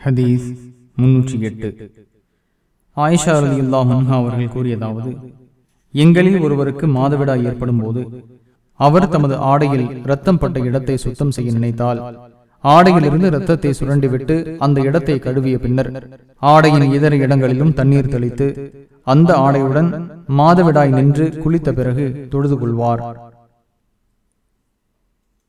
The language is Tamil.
ஹதீஸ் முன்னூற்றி எட்டு. ஆயிஷா அலி முன்ஹா அவர்கள் கூறியதாவது எங்களில் ஒருவருக்கு மாதவிடாய் ஏற்படும் போது அவர் தமது ஆடையில் ரத்தம் பட்ட இடத்தை சுத்தம் செய்ய நினைத்தால் ஆடையிலிருந்து இரத்தத்தை சுரண்டிவிட்டு அந்த இடத்தை கழுவிய பின்னர் ஆடையின் இதர இடங்களிலும் தண்ணீர் தெளித்து அந்த ஆடையுடன் மாதவிடாய் நின்று குளித்த பிறகு தொழுது கொள்வார்.